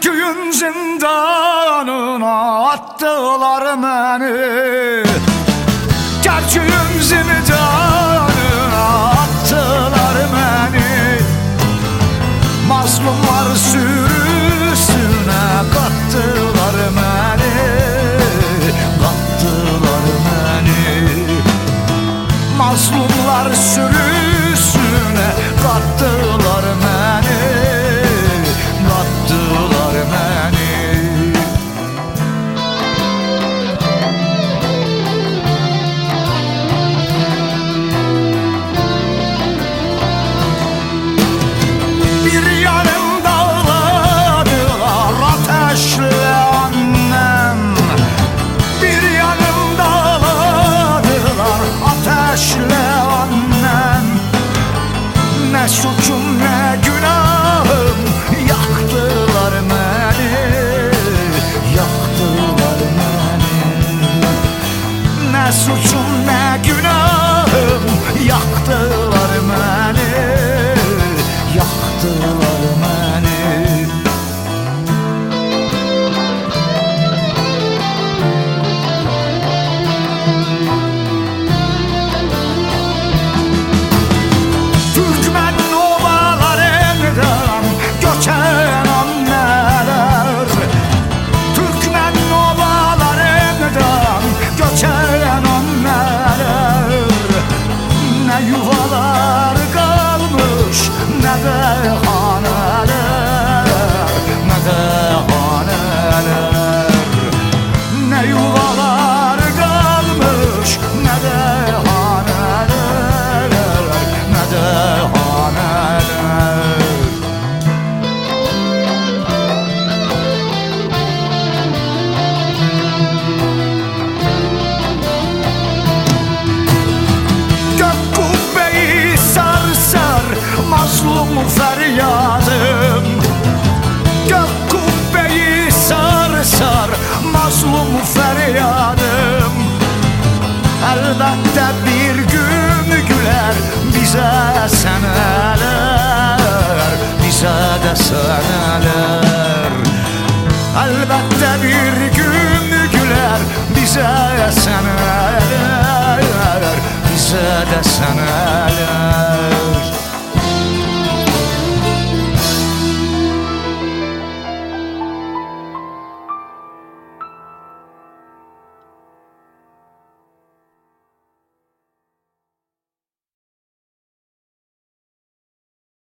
köyün zindanına attılar beni. Köyün zindanına attılar beni. Mazlumlar sürüsüne kattılar. got your chance. feryadım. Elbette bir gün güler bize seneler Bize de seneler. Elbette bir gün güler bize seneler Bize de seneler.